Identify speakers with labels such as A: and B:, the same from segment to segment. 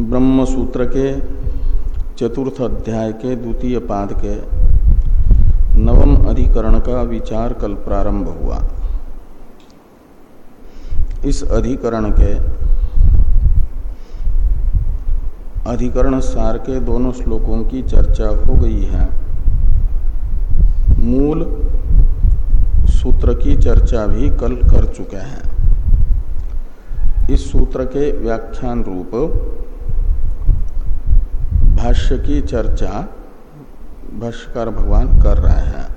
A: ब्रह्म सूत्र के चतुर्थ अध्याय के द्वितीय पाद के नवम अधिकरण का विचार कल प्रारंभ हुआ। इस अधिकरण के अधिकरण सार के दोनों श्लोकों की चर्चा हो गई है। मूल सूत्र की चर्चा भी कल कर चुके हैं। इस सूत्र के व्याख्यान रूप भाष्य की चर्चा भाष्यकार भगवान कर रहे हैं।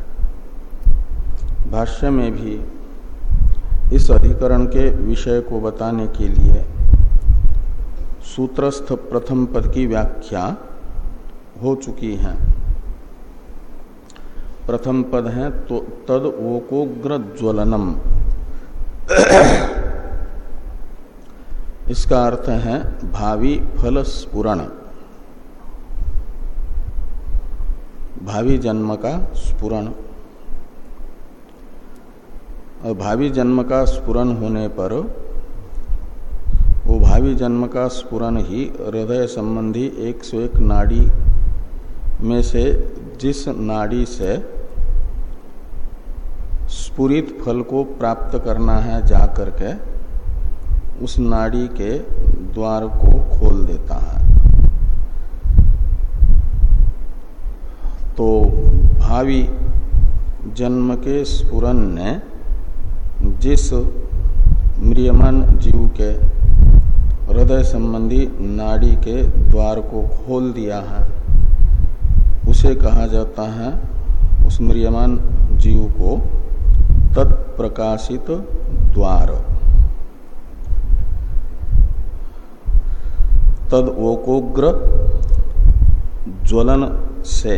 A: भाष्य में भी इस अधिकरण के विषय को बताने के लिए सूत्रस्थ प्रथम पद की व्याख्या हो चुकी है। प्रथम पद है तो तद ओकोग्र ज्वलनम। इसका अर्थ है भावी फल स्पुरण भावी जन्म का स्पुरण और भावी जन्म का स्पुरण होने पर वो भावी जन्म का स्पुरण ही हृदय संबंधी एक सौ एक नाड़ी में से जिस नाड़ी से स्पुरित फल को प्राप्त करना है जा करके उस नाड़ी के द्वार को खोल देता है। तो भावी जन्म के स्पुरन ने जिस म्रियमान जीव के हृदय संबंधी नाड़ी के द्वार को खोल दिया है, उसे कहा जाता है उस म्रियमान जीव को तत्प्रकाशित द्वार। तद ओकोग्र ज्वलन से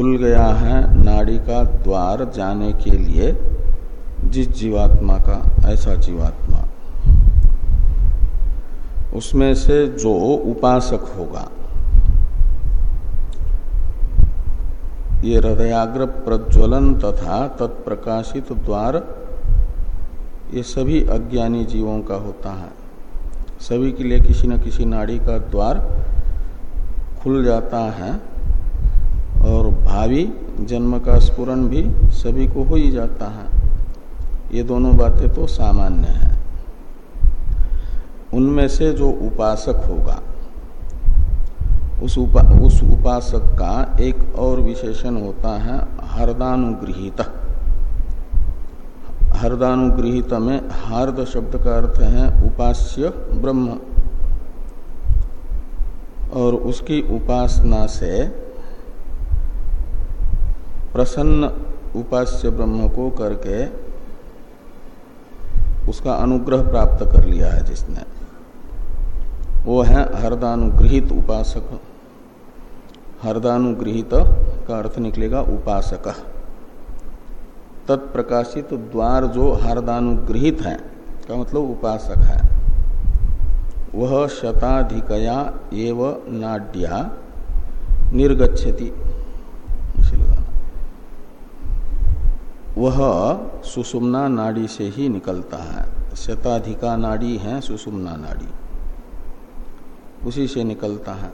A: खुल गया है नाड़ी का द्वार जाने के लिए जिस जीवात्मा का, ऐसा जीवात्मा। उसमें से जो उपासक होगा, ये हृदयाग्र प्रज्वलन तथा तत्प्रकाशित द्वार, ये सभी अज्ञानी जीवों का होता है। सभी के लिए किसी न किसी नाड़ी का द्वार खुल जाता है। और भावी जन्म का स्पुरन भी सभी को हो ही जाता है। ये दोनों बातें तो सामान्य है। उनमें से जो उपासक होगा उस उपा, उस उपासक का एक और विशेषण होता है हरदानुगृहित। हरदानुगृहित में हार्द शब्द का अर्थ है उपास्य ब्रह्म। और उसकी उपासना से प्रसन्न उपास्य ब्रह्म को करके उसका अनुग्रह प्राप्त कर लिया है जिसने। वो है हरदानुगृहित उपासक। हरदानुगृहित का अर्थ निकलेगा उपासक। तत्प्रकाशित द्वार जो हरदानुगृहित है, का मतलब उपासक है। वह शताधिकया एव नाड्या निर्गछति वह सुषुम्ना नाड़ी से ही निकलता है। शताधिका नाड़ी है सुषुम्ना नाड़ी। उसी से निकलता है।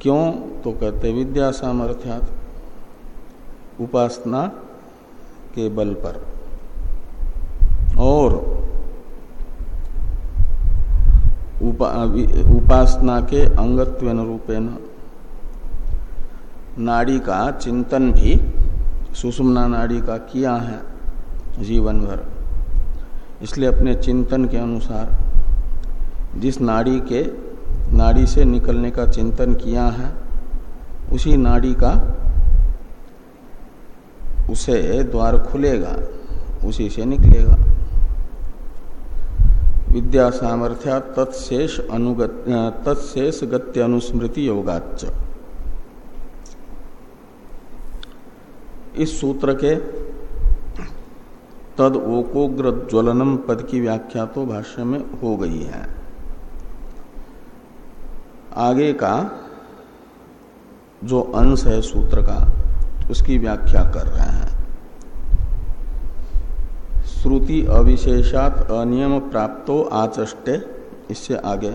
A: क्यों? तो कहते विद्या सामर्थ्यात उपासना के बल पर। और उपा, उपासना के अंगत्व रूपेण नाड़ी का चिंतन भी सुषुम्ना नाड़ी का किया है जीवन भर इसलिए अपने चिंतन के अनुसार जिस नाड़ी के, नाड़ी से निकलने का चिंतन किया है, उसी नाड़ी का उसे द्वार खुलेगा, उसी से निकलेगा। विद्या सामर्थ्या तत्शेष अनुगत, तत्शेष गत्य अनुस्मृति योगाच इस सूत्र के तद ओकोग्र ज्वलनम पद की व्याख्या तो भाष्य में हो गई है। आगे का जो अंश है सूत्र का, उसकी व्याख्या कर रहे हैं। श्रुति अविशेषात अनियम प्राप्तो आचष्टे, इससे आगे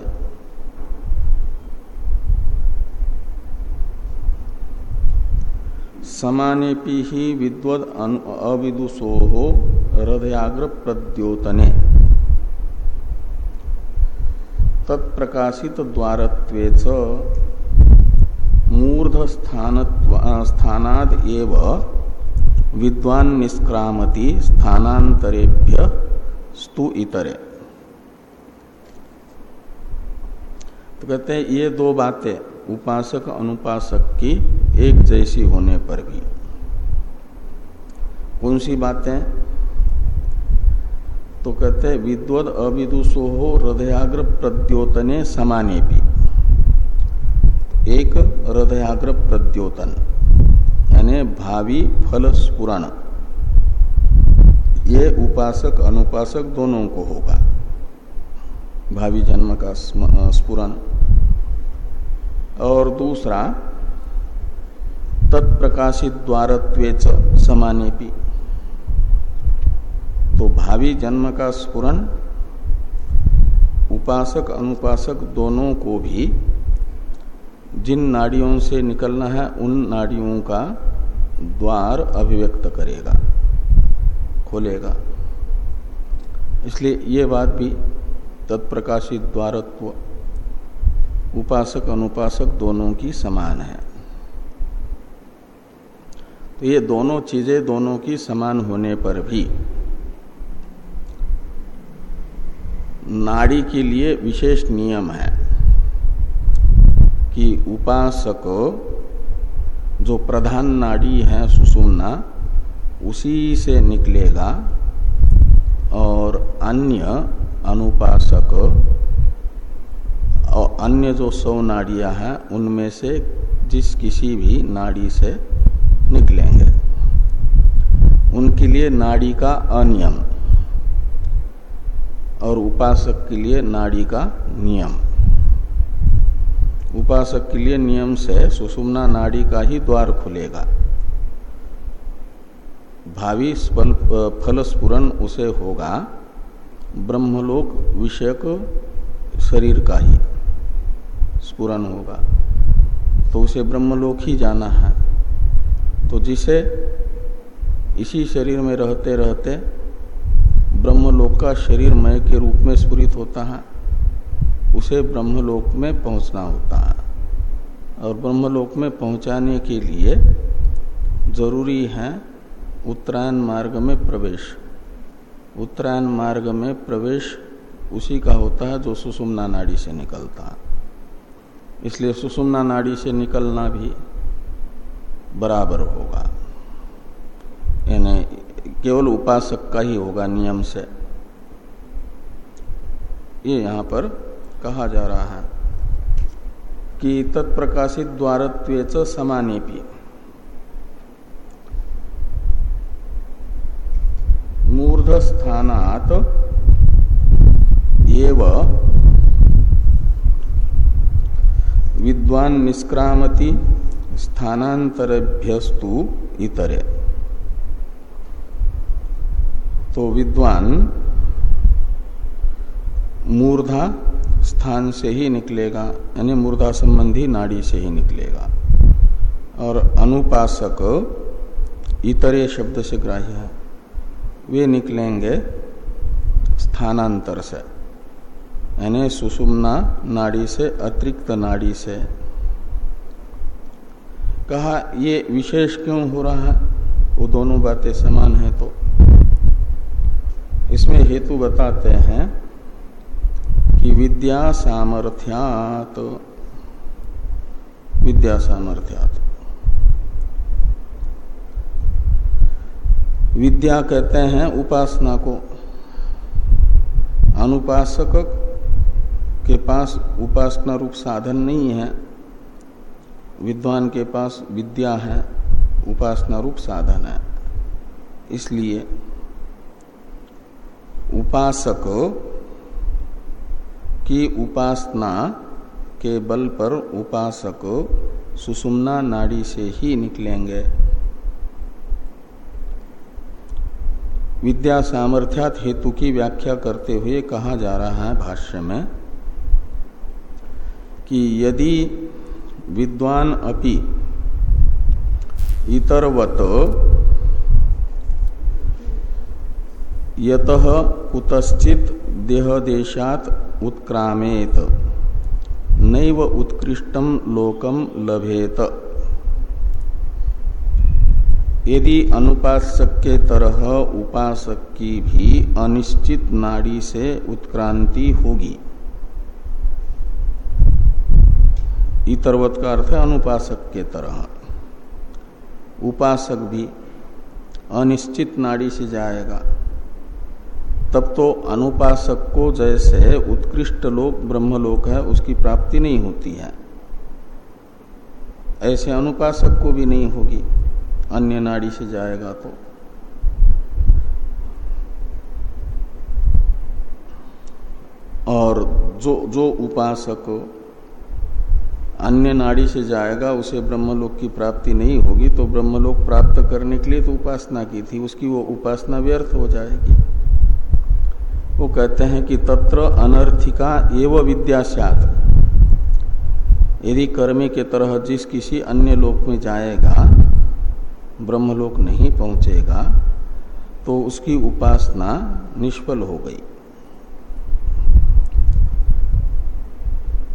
A: समानेपि ही विद्वद अविदुषो हो हृदयाग्र प्रद्योतने तत्प्रकाशित द्वारत्वेच मूर्ध स्थानाद विद्वान निष्क्रामति स्थानांतरेभ्य स्तु इतरे। तो कहते हैं, ये दो बातें उपासक अनुपासक की एक जैसी होने पर भी। कौन सी बातें? तो कहते हैं, विद्वद अविदुषो हो हृदयाग्र प्रद्योतने समाने भी। एक, हृदयाग्र प्रद्योतन, यानी भावी फल स्पुरण ये उपासक, अनुपासक दोनों को होगा। भावी जन्म का स्पुरण और दूसरा तत्प्रकाशित द्वारत्वेच समानेपी। तो भावी जन्म का स्पुरन उपासक, अनुपासक दोनों को भी जिन नाड़ियों से निकलना है, उन नाड़ियों का द्वार अभिव्यक्त करेगा, खोलेगा। इसलिए ये बात भी तत्प्रकाशित द्वारत्व उपासक, अनुपासक दोनों की समान है। तो ये दोनों चीज़ें दोनों की समान होने पर भी नाड़ी के लिए विशेष नियम है कि उपासक जो प्रधान नाड़ी है सुषुम्ना उसी से निकलेगा और अन्य अनुपासक और अन्य जो सौ नाड़ियाँ हैं, उनमें से जिस किसी भी नाड़ी से निकलेंगे। उनके लिए नाड़ी का अनियम और उपासक के लिए नाड़ी का नियम। उपासक के लिए नियम से सुषुम्ना नाड़ी का ही द्वार खुलेगा। भावी फल स्पुरन उसे होगा ब्रह्मलोक विषयक शरीर का ही। स्पुरन होगा। तो उसे ब्रह्मलोक ही जाना है। तो जिसे इसी शरीर में रहते रहते ब्रह्मलोक का शरीरमय के रूप में स्फुरित होता है, उसे ब्रह्मलोक में पहुँचना होता है। और ब्रह्मलोक में पहुँचाने के लिए ज़रूरी है उत्तरायण मार्ग में प्रवेश। उत्तरायण मार्ग में प्रवेश उसी का होता है जो सुषुम्ना नाड़ी से निकलता है। इसलिए सुषुम्ना नाड़ी से निकलना भी बराबर होगा। यानी केवल उपासक का ही होगा नियम से। ये यहाँ पर कहा जा रहा है कि तत्प्रकाशित द्वारत्व समाने भी। मूर्धस्थानात एव विद्वान निष्क्रामति स्थानांतरभ्यस्तु इतरे। तो विद्वान मूर्धा स्थान से ही निकलेगा, यानी मूर्धा संबंधी नाड़ी से ही निकलेगा। और अनुपासक इतरे शब्द से ग्राह्य है। वे निकलेंगे स्थानांतर से। यानी सुषुम्ना नाड़ी से, अतिरिक्त नाड़ी से। कहा, ये विशेष क्यों हो रहा है? वो दोनों बातें समान है तो। इसमें हेतु बताते हैं कि विद्या सामर्थ्यात विद्या सामर्थ्यात। विद्या कहते हैं उपासना को। अनुपासक के पास उपासना रूप साधन नहीं है, विद्वान के पास विद्या है, उपासना रूप साधन है। इसलिए उपासक की उपासना के बल पर उपासक सुषुम्ना नाड़ी से ही निकलेंगे। विद्या सामर्थ्यात हेतु की व्याख्या करते हुए कहा जा रहा है भाष्य में कि यदि विद्वान अपि इतरवत यत कुतश्चित देहदेशात उत्क्रामेत, नैव उत्कृष्टम लोकम लभेत। यदि अनुपासक के तरह उपासक की भी अनिश्चित नाड़ी से उत्क्रांति होगी। इतरवत का अर्थ है अनुपासक के तरह उपासक भी अनिश्चित नाड़ी से जाएगा। तब तो अनुपासक को जैसे उत्कृष्ट लोक ब्रह्मलोक है, उसकी प्राप्ति नहीं होती है। ऐसे अनुपासक को भी नहीं होगी, अन्य नाड़ी से जाएगा तो। और जो जो उपासक अन्य नाड़ी से जाएगा, उसे ब्रह्मलोक की प्राप्ति नहीं होगी तो ब्रह्मलोक प्राप्त करने के लिए तो उपासना की थी, उसकी वो उपासना व्यर्थ हो जाएगी। वो कहते हैं कि तत्र अनर्थिका एवं विद्या सात यदि कर्मी के तरह जिस किसी अन्य लोक में जाएगा, ब्रह्मलोक नहीं पहुंचेगा तो उसकी उपासना निष्फल हो गई।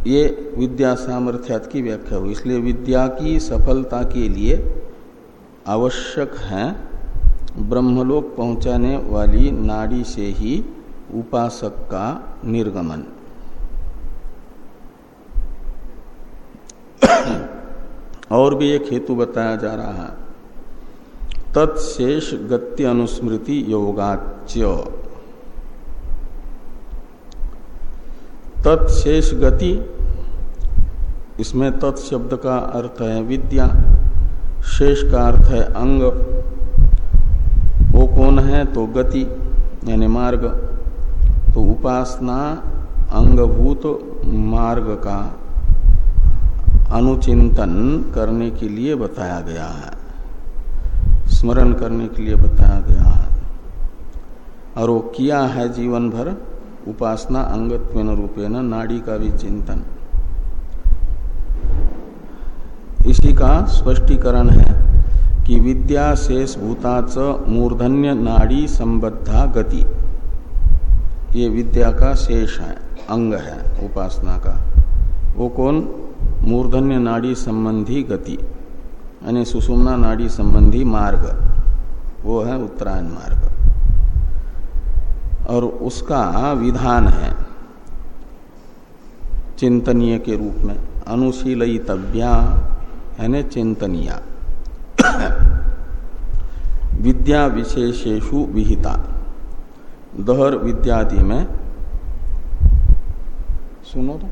A: ये विद्या सामर्थ्यात की व्याख्या हुई। इसलिए विद्या की सफलता के लिए आवश्यक है ब्रह्मलोक पहुँचाने वाली नाड़ी से ही उपासक का निर्गमन। और भी एक हेतु बताया जा रहा है। तत्शेष गति अनुस्मृति योगाच्य। तत्शेष गति इसमें तत्शब्द का अर्थ है विद्या, शेष का अर्थ है अंग। वो कौन है? तो गति, यानी मार्ग। तो उपासना, अंगभूत मार्ग का अनुचिंतन करने के लिए बताया गया है। स्मरण करने के लिए बताया गया है। और वो किया है जीवन भर उपासना, अंगत्व, रूपेण, नाड़ी का भी चिंतन। इसी का स्पष्टीकरण है कि विद्या शेष भूताच मूर्धन्य नाड़ी संबद्धा गति। ये विद्या का शेष है, अंग है, उपासना का। वो कौन? मूर्धन्य नाड़ी संबंधी गति, यानी सुषुम्ना नाड़ी संबंधी मार्ग। वो है उत्तरायण मार्ग। और उसका विधान है चिंतनीय के रूप में अनुशीलितव्या यानी चिंतनिया। विद्या विशेषेशु विहिता। दहर विद्यादि में सुनो तो।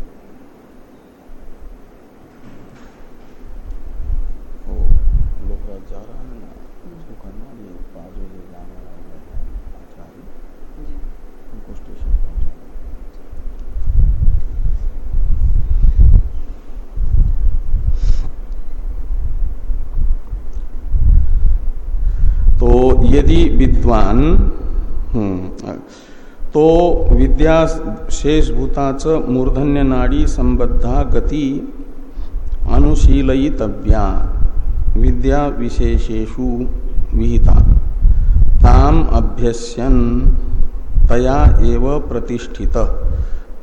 A: यदि विद्वान हम्म, तो विद्या शेषभूताच मूर्धन्य नाड़ी संबद्धा गति अनुशीलयितव्या। विद्या विशेषेशु विहिता। ताम अभ्यस्यन तया एव प्रतिष्ठित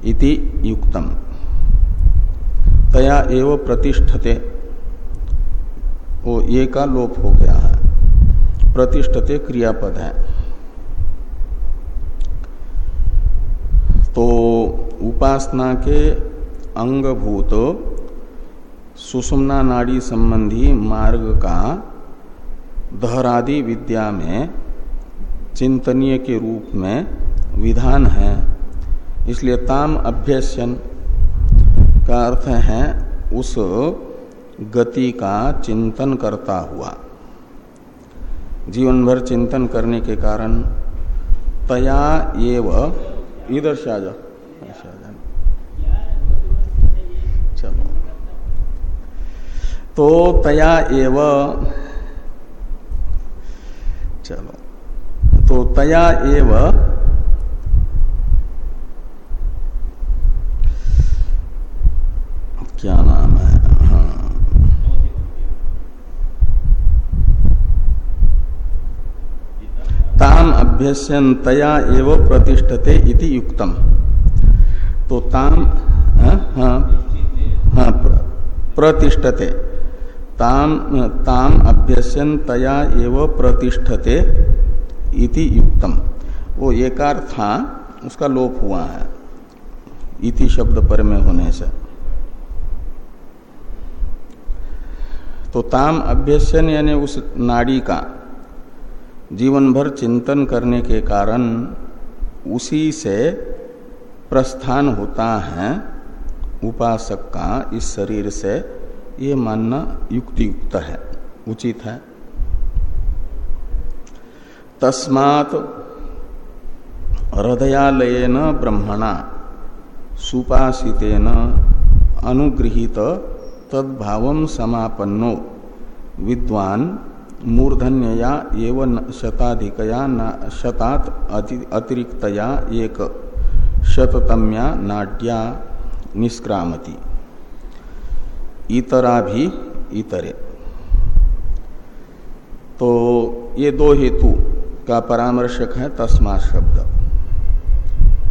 A: इति युक्तम। तया एव प्रतिष्ठते। वो ये का लोप हो गया है। प्रतिष्ठते क्रियापद है। तो उपासना के अंगभूत सुषुम्ना नाड़ी संबंधी मार्ग का दहरादि विद्या में चिंतनीय के रूप में विधान है। इसलिए ताम अभ्यसन का अर्थ है उस गति का चिंतन करता हुआ। जीवन भर चिंतन करने के कारण तया एव इधर से आ चलो। तो तया एव। चलो। तो तया एव क्या नाम है हाँ ताम अभ्यस्यन तया एव प्रतिष्ठते इति युक्तम। तो ताम हाँ हाँ, हाँ प्रतिष्ठते। ताम ताम अभ्यसन तया एव प्रतिष्ठते इति युक्तम। वो एकार था उसका लोप हुआ है। इति शब्द पर में होने से। तो ताम अभ्यसन यानी उस नाड़ी का जीवन भर चिंतन करने के कारण उसी से प्रस्थान होता है उपासक का इस शरीर से। ये मानना युक्ति युक्त है, उचित है। तस्मात हृदयालयन ब्रह्मणा, सुपासितेन अनुगृहित, तद्भाव समापन्नो। विद्वान मूर्धन्यया एवं शताधिकया शतात अतिरिक्तया एक शततम्या नाड्या निष्क्रामती। इतरा भी इतरे। तो ये दो हेतु का परामर्शक है तस्मा शब्द।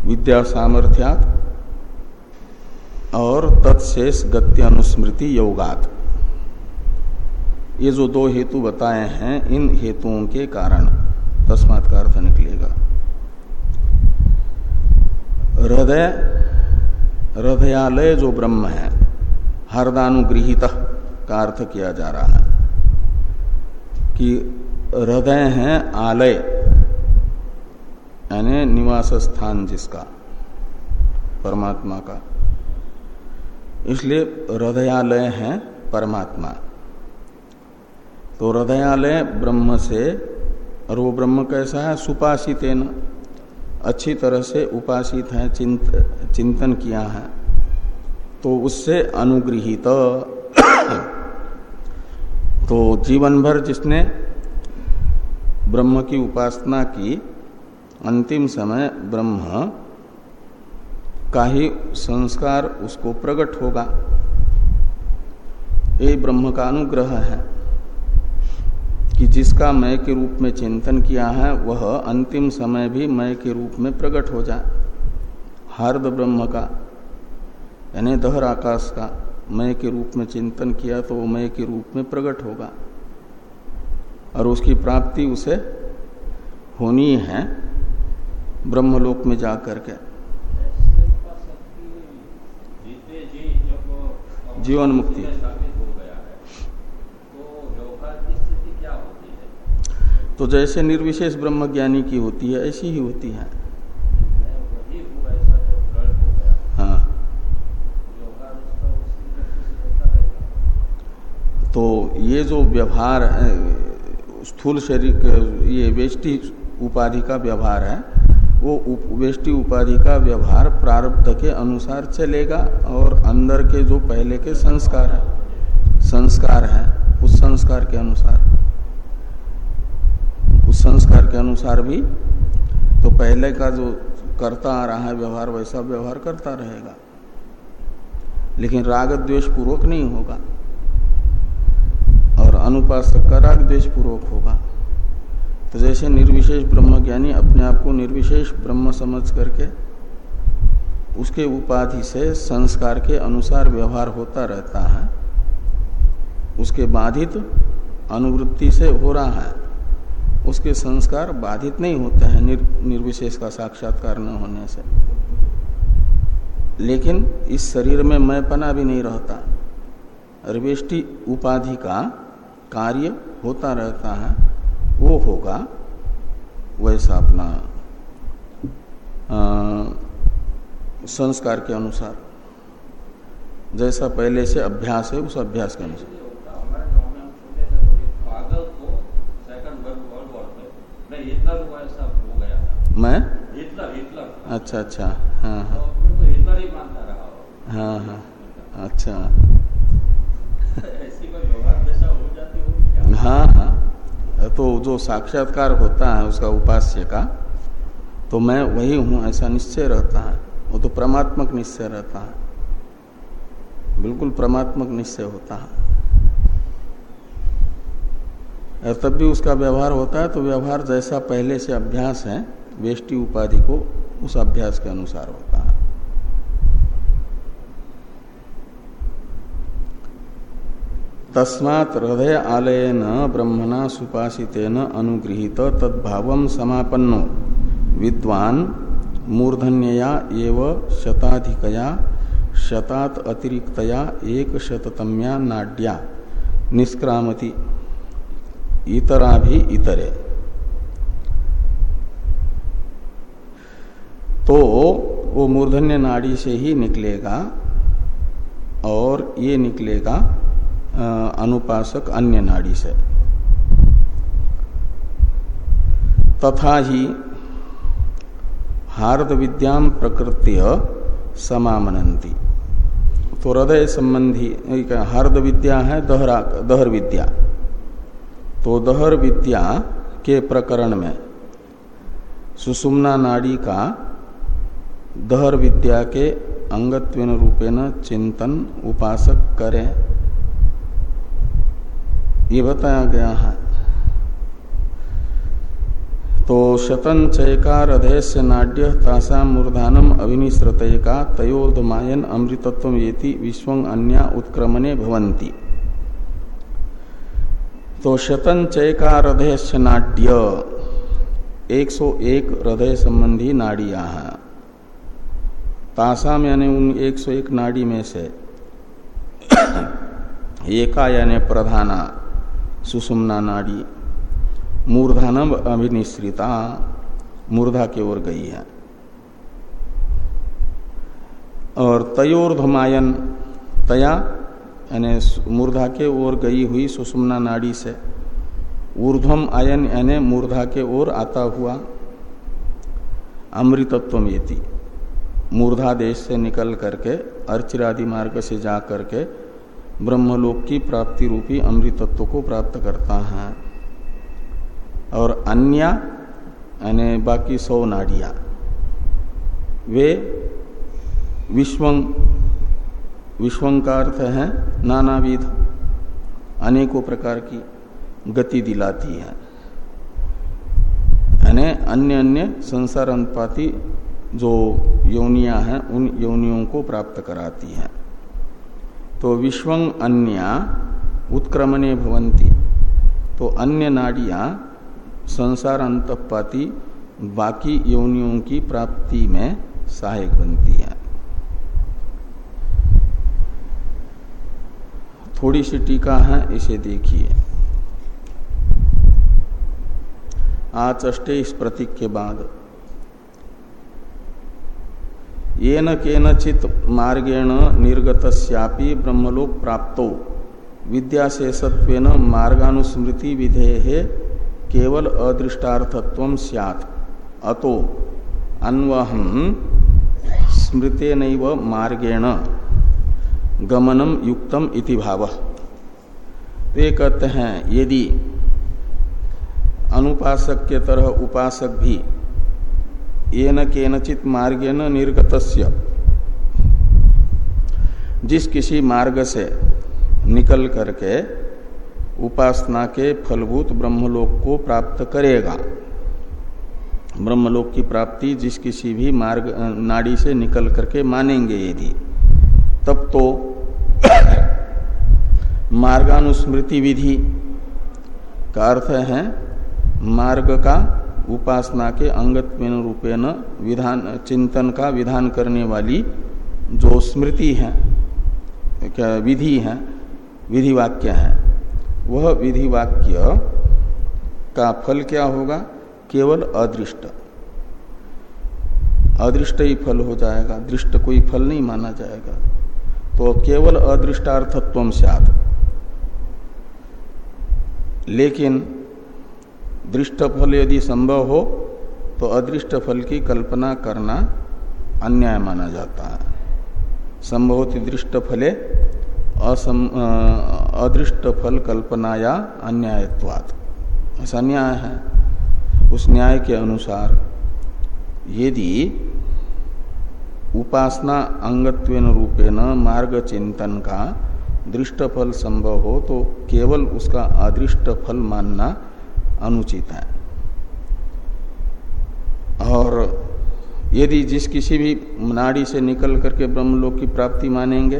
A: विद्या सामर्थ्यात और तत्शेष गत्यानुस्मृति योगात। ये जो दो हेतु बताए हैं, इन हेतुओं के कारण तस्मात का अर्थ निकलेगा। हृदय, हृदयालय जो ब्रह्म है, हरदानुगृहित का अर्थ किया जा रहा है कि हृदय है आलय, यानी निवास स्थान जिसका, परमात्मा का। इसलिए हृदयालय है परमात्मा। तो हृदयालय ब्रह्म से और वो ब्रह्म कैसा है? सुपासित न अच्छी तरह से उपासित है चिंत, चिंतन किया है। तो उससे अनुग्रहित तो जीवन भर जिसने ब्रह्म की उपासना की अंतिम समय ब्रह्म का ही संस्कार उसको प्रकट होगा। ये ब्रह्म का अनुग्रह है। कि जिसका मय के रूप में चिंतन किया है वह अंतिम समय भी मय के रूप में प्रकट हो जाए। हार्द ब्रह्म का यानी दहर आकाश का मय के रूप में चिंतन किया तो वो मय के रूप में प्रकट होगा। और उसकी प्राप्ति उसे होनी है ब्रह्मलोक में जा करके जीवन मुक्ति। तो जैसे निर्विशेष ब्रह्म ज्ञानी की होती है, ऐसी ही होती है। हाँ। तो ये जो व्यवहार स्थूल शरीर ये वेष्टि उपाधि का व्यवहार है, वो वेष्टि उपाधि का व्यवहार प्रारब्ध के अनुसार चलेगा और अंदर के जो पहले के संस्कार है संस्कार है, उस संस्कार के अनुसार। उस संस्कार के अनुसार भी तो पहले का जो करता आ रहा है व्यवहार, वैसा व्यवहार करता रहेगा। लेकिन राग द्वेष पूर्वक नहीं होगा और अनुपासक का राग द्वेष पूर्वक होगा। तो जैसे निर्विशेष ब्रह्म ज्ञानी अपने आप को निर्विशेष ब्रह्म समझ करके उसके उपाधि से संस्कार के अनुसार व्यवहार होता रहता है, उसके बाधित अनुवृत्ति से हो रहा है। उसके संस्कार बाधित नहीं होते हैं निर, निर्विशेष का साक्षात्कार न होने से। लेकिन इस शरीर में मैपना भी नहीं रहता। रिवेष्टि उपाधि का कार्य होता रहता है वो होगा वैसा अपना संस्कार के अनुसार। जैसा पहले से अभ्यास है उस अभ्यास के अनुसार। मैं? अच्छा अच्छा। हाँ हाँ। हाँ हाँ। अच्छा। हाँ हाँ। तो जो साक्षात्कार होता है उसका उपास्य का तो मैं वही हूँ ऐसा निश्चय रहता है। वो तो परमात्मक निश्चय रहता है। बिल्कुल परमात्मक निश्चय होता है। और तब भी उसका व्यवहार होता है तो व्यवहार जैसा पहले से अभ्यास है वेष्टि उपाधि को उस अभ्यास के अनुसार होता है। तस्मात् हृदय आलयन ब्रह्मणा सुपासितेन अनुगृहित तद्भाव समापन्नो। विद्वान मूर्धन्यया एव शताधिकया, शतात अतिरिक्तया एक शततम्या नाड्या। निष्क्रामति। इतरा भी इतरे। तो वो मूर्धन्य नाड़ी से ही निकलेगा और ये निकलेगा अनुपासक अन्य नाड़ी से। तथा ही हार्द विद्याम प्रकृत्य समामनंती तो हृदय संबंधी हार्द विद्या है, दहरा, दहर विद्या। तो दहर विद्या के प्रकरण में सुषुम्ना नाड़ी का दहर विद्या के अंगत्वेन रूपेण चिंतन उपासक करें। ये बताया गया है। तो शतन चयकार अधेस्य नाड्य तासा मूर्धानम अभिनिश्रत का तयोर्धमायन अमृतत्व ये विश्व अन्या उत्क्रमणे भवंती तो शतन चयकार हृदय नाड्य 101 हृदय संबंधी नाड़िया हैं। तासाम यानी उन 101 नाड़ी में से एका यानी प्रधाना सुषुम्ना नाड़ी, मूर्धानम अभिनिश्रिता मूर्धा की ओर गई है। और तयोर्धमायन तया यानी मूर्धा के ओर गई हुई सुषुम्ना नाड़ी से ऊर्धम आयन यानी मूर्धा के ओर आता हुआ अमृतत्व येति मूर्धा देश से निकल करके, अर्चिरादि मार्ग से जा करके, ब्रह्मलोक की प्राप्ति रूपी अमृतत्व को प्राप्त करता है। और अन्य, यानी बाकी सौ नाड़िया, वे विश्वं विश्वं का अर्थ है, नानाविध, अनेकों प्रकार की गति दिलाती है। यानी अन्य अन्य संसार अंतपाती जो योनिया हैं, उन योनियों को प्राप्त कराती हैं। तो विश्वं अन्य उत्क्रमणे भवंती तो अन्य नाड़ियाँ संसार अंतपाती बाकी योनियों की प्राप्ति में सहायक बनती है। थोड़ी सी टीका है, इसे देखिए। आचष्टे इस प्रतीक के बाद ये न केनचित मार्गेण निर्गत ब्रह्मलोक प्राप्तो विद्याशेषत्वेन मार्गानुस्मृति विधेय केवल अदृष्टार्थत्व सैत अतो अन्वहम स्मृतेन मार्गेण। गमनम युक्तम इति भाव। ये कहते हैं, यदि अनुपासक के तरह उपासक भी ये न केनचित न निर्गत जिस किसी मार्ग से निकल करके उपासना के फलभूत ब्रह्मलोक को प्राप्त करेगा। ब्रह्मलोक की प्राप्ति जिस किसी भी मार्ग नाड़ी से निकल करके मानेंगे यदि, तब तो मार्गानुस्मृति विधि का अर्थ है मार्ग का उपासना के अंगत्वेन रूपेण विधान, चिंतन का विधान करने वाली जो स्मृति है, क्या विधि है विधि वाक्य है, वह विधि वाक्य का फल क्या होगा? केवल अदृष्ट। अदृष्ट ही फल हो जाएगा, दृष्ट कोई फल नहीं माना जाएगा। तो केवल अदृष्टार्थत्व से लेकिन दृष्ट फल यदि संभव हो तो अदृष्ट फल की कल्पना करना अन्याय माना जाता है। संभवती दृष्ट फले असम अदृष्ट फल कल्पना या अन्यायत्वात ऐसा न्याय है। उस न्याय के अनुसार यदि उपासना अंगत्वेन रूपेण मार्ग चिंतन का दृष्ट फल संभव हो तो केवल उसका अदृष्ट फल मानना अनुचित है। और यदि जिस किसी भी नाड़ी से निकल करके ब्रह्मलोक की प्राप्ति मानेंगे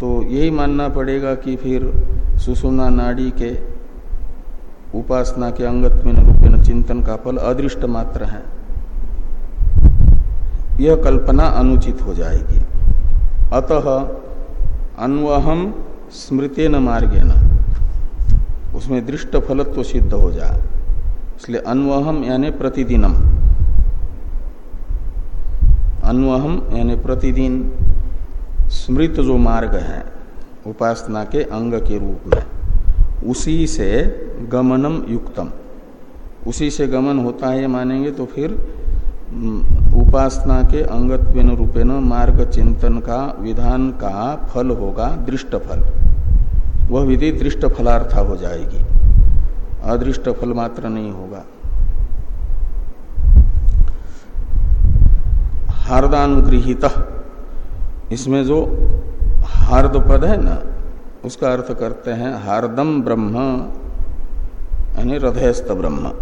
A: तो यही मानना पड़ेगा कि फिर सुषुम्ना नाड़ी के उपासना के अंगत में रूपेण चिंतन का फल अदृष्ट मात्र है। यह कल्पना अनुचित हो जाएगी। अतः अन्वहम स्मृति न मार्गे न उसमें दृष्ट फलत्व तो सिद्ध हो जाए। इसलिए अन्वहम यानी प्रतिदिनम। अन्वहम यानी प्रतिदिन स्मृत जो मार्ग है, उपासना के अंग के रूप में, उसी से गमनम युक्तम। उसी से गमन होता है मानेंगे तो फिर उपासना के अंगत्वेन रूपेण मार्ग चिंतन का, विधान का फल होगा दृष्ट फल वह विधि दृष्ट फलार्था हो जाएगी। अदृष्ट फल मात्र नहीं होगा। हार्दानुगृहित। इसमें जो हार्द पद है ना, उसका अर्थ करते हैं हार्दम ब्रह्म, यानी हृदयस्थ ब्रह्म।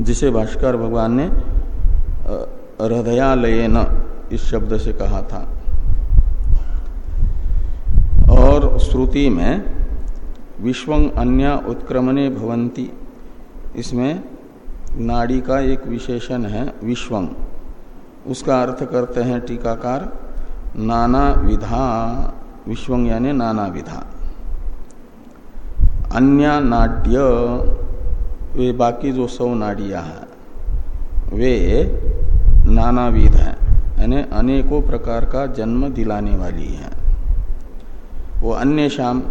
A: जिसे भाष्कर भगवान ने हृदयालय इस शब्द से कहा था। और श्रुति में विश्वं अन्य उत्क्रमणे भवंती इसमें नाड़ी का एक विशेषण है विश्वंग उसका अर्थ करते हैं टीकाकार, नाना विधा विश्वंग यानी नाना विधा। अन्य नाट्य वे बाकी जो सौ नाड़ियाँ हैं, वे नानाविध हैं, यानी अनेकों प्रकार का जन्म दिलाने वाली हैं। वो अन्य शाम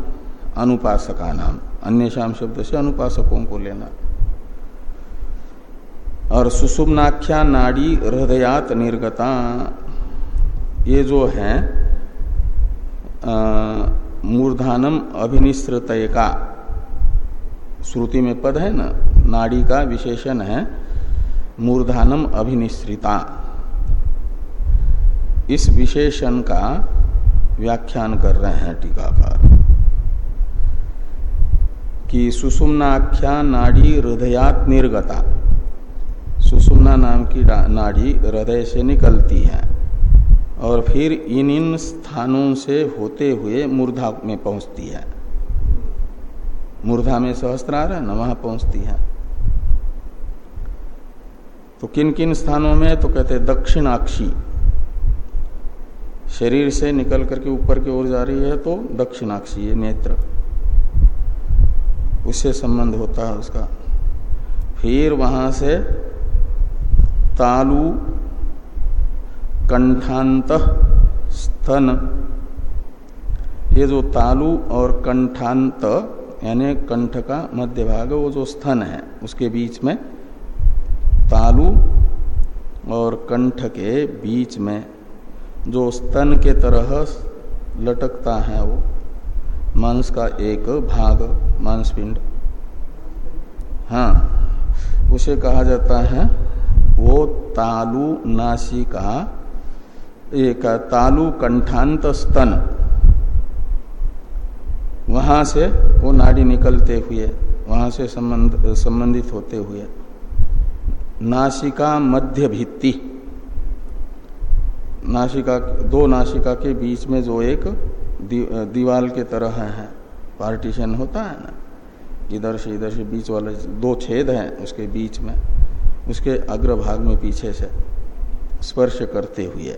A: अनुपासका नाम अन्य शाम शब्द से अनुपासकों को लेना। और सुषुम्नाख्या नाड़ी हृदयात निर्गता। ये जो है मूर्धानम अभिनिश्रतय का श्रुति में पद है ना? नाड़ी का विशेषण है, मूर्धानम अभिनिश्रिता इस विशेषण का व्याख्यान कर रहे हैं टीकाकार। कि सुषुम्नाख्या नाड़ी हृदयात निर्गता। सुषुम्ना नाम की नाड़ी हृदय से निकलती है और फिर इन इन स्थानों से होते हुए मूर्धा में पहुँचती है। मूर्धा में सहस्त्रार है न, वहाँ पहुँचती है। तो किन किन स्थानों में? तो कहते दक्षिणाक्षी। शरीर से निकल करके ऊपर की ओर जा रही है तो दक्षिणाक्षी नेत्र। उससे संबंध होता है उसका। फिर वहाँ से तालु कंठांत स्तन ये जो तालु और कंठांत, यानी कंठ का मध्य भाग वो जो स्तन है, उसके बीच में तालु और कंठ के बीच में जो स्तन के तरह लटकता है वो, मांस का एक भाग, मांसपिंड। हाँ उसे कहा जाता है वो तालु नासिका एक तालु कंठांत स्तन। वहाँ से वो नाड़ी निकलते हुए, वहाँ से संबंध, संबंधित होते हुए, नासिका मध्य भित्ति। नासिका, दो नासिका के बीच में जो एक दीवाल के तरह है, पार्टीशन होता है ना इधर से इधर से बीच वाले, दो छेद हैं उसके बीच में, उसके अग्रभाग में पीछे से स्पर्श करते हुए,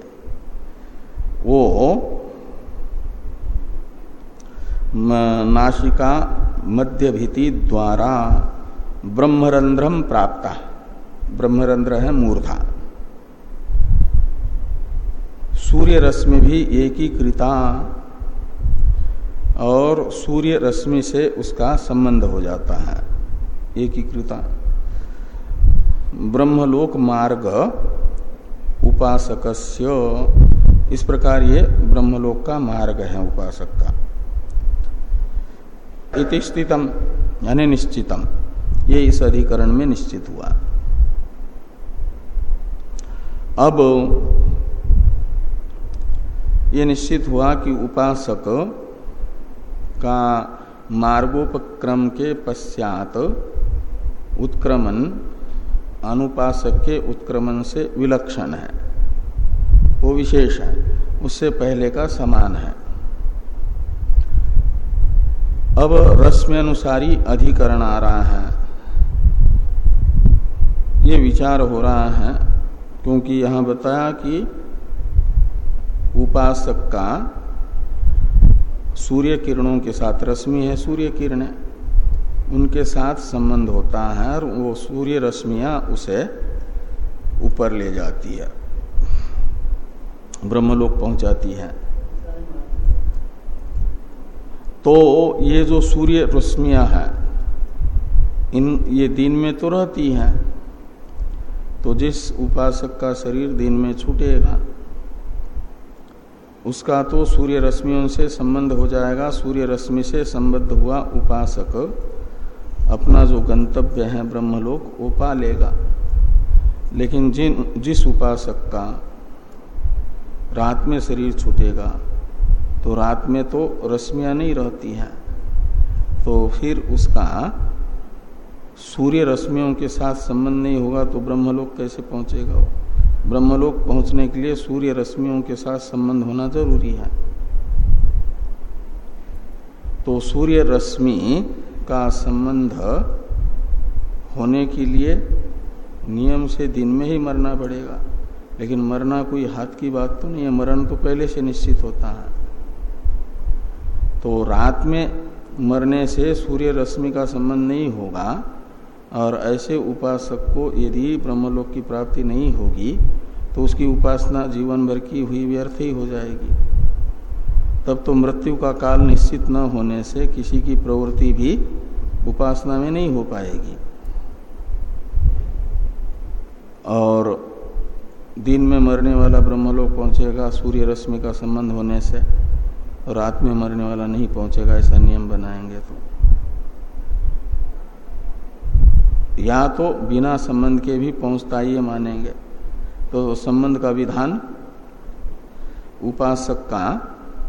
A: वो नाशिका मध्यभिति द्वारा ब्रह्मरंध्रम प्राप्त ब्रह्मरंध्र है मूर्धा। सूर्य रश्मि भी एकीकृता और सूर्य रश्मि से उसका संबंध हो जाता है। एकीकृता। ब्रह्मलोक मार्ग उपासकस्य। इस प्रकार ये ब्रह्मलोक का मार्ग है उपासक का। इति यानी निश्चितम। ये इस अधिकरण में निश्चित हुआ। अब ये निश्चित हुआ कि उपासक का मार्गोपक्रम के पश्चात उत्क्रमण, अनुपासक के उत्क्रमण से विलक्षण है। वो विशेष है, उससे पहले का समान है। अब रश्मि अनुसारी अधिकरण आ रहा है। ये विचार हो रहा है, क्योंकि यहाँ बताया कि उपासक का सूर्य किरणों के साथ रश्मि है सूर्य किरणें उनके साथ संबंध होता है और वो सूर्य रश्मियाँ उसे ऊपर ले जाती है। ब्रह्मलोक पहुंचाती है। तो ये जो सूर्य रश्मियाँ हैं, इन, ये दिन में तो रहती हैं। तो जिस उपासक का शरीर दिन में छूटेगा उसका तो सूर्य रश्मियों से संबंध हो जाएगा। सूर्य रश्मि से संबद्ध हुआ उपासक। अपना जो गंतव्य है ब्रह्मलोक, वो पा लेगा। लेकिन जिन, जिस उपासक का रात में शरीर छूटेगा तो रात में तो रश्मियाँ नहीं रहती हैं। तो फिर उसका सूर्य रश्मियों के साथ संबंध नहीं होगा तो ब्रह्मलोक कैसे पहुंचेगा वो? ब्रह्मलोक पहुँचने के लिए सूर्य रश्मियों के साथ संबंध होना ज़रूरी है। तो सूर्य रश्मि का संबंध होने के लिए नियम से दिन में ही मरना पड़ेगा। लेकिन मरना कोई हाथ की बात तो नहीं है, मरण तो पहले से निश्चित होता है। तो रात में मरने से सूर्य रश्मि का संबंध नहीं होगा और ऐसे उपासक को यदि ब्रह्मलोक की प्राप्ति नहीं होगी तो उसकी उपासना जीवन भर की हुई व्यर्थ ही हो जाएगी। तब तो मृत्यु का काल निश्चित न होने से किसी की प्रवृत्ति भी उपासना में नहीं हो पाएगी। और दिन में मरने वाला ब्रह्मलोक पहुंचेगा सूर्य रश्मि का संबंध होने से रात में मरने वाला नहीं पहुंचेगा, ऐसा नियम बनाएँगे तो। या तो बिना संबंध के भी पहुँचता ही मानेंगे। तो संबंध का विधान, उपासक का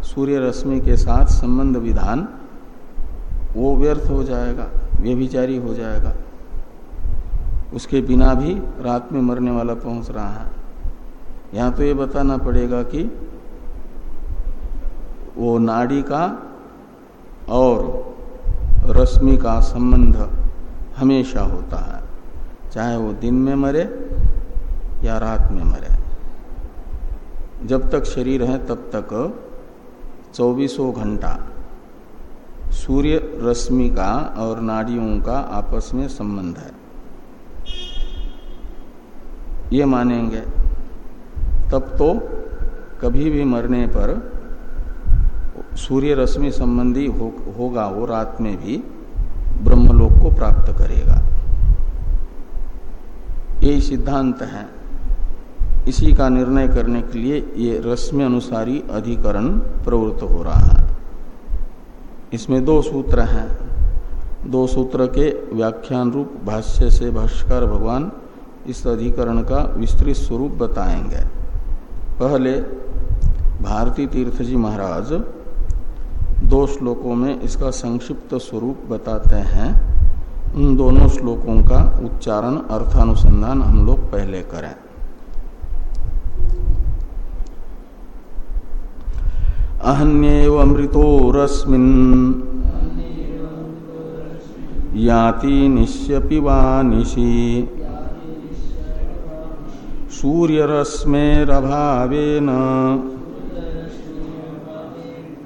A: सूर्य रश्मि के साथ संबंध विधान, वो व्यर्थ हो जाएगा, व्यभिचारी हो जाएगा। उसके बिना भी रात में मरने वाला पहुँच रहा है। यहाँ तो ये बताना पड़ेगा कि वो नाड़ी का और रश्मि का संबंध हमेशा होता है। चाहे वो दिन में मरे या रात में मरे। जब तक शरीर है तब तक चौबीसों घंटा सूर्य रश्मि का और नाड़ियों का आपस में संबंध है। ये मानेंगे। तब तो कभी भी मरने पर सूर्य रश्मि संबंधी हो, होगा वो रात में भी। को प्राप्त करेगा। यही सिद्धांत है। इसी का निर्णय करने के लिए ये रश्मि अनुसारी अधिकरण प्रवृत्त हो रहा है। इसमें दो सूत्र हैं। दो सूत्र के व्याख्यान रूप भाष्य से भाष्कर भगवान इस अधिकरण का विस्तृत स्वरूप बताएँगे। पहले, भारती तीर्थ जी महाराज दो श्लोकों में इसका संक्षिप्त स्वरूप बताते हैं। उन दोनों श्लोकों का उच्चारण अर्थानुसंधान हम लोग पहले करें। अहन्येवमृतो रश्मिन् याति निश्यपि वा निशि सूर्यरश्मेरभावेन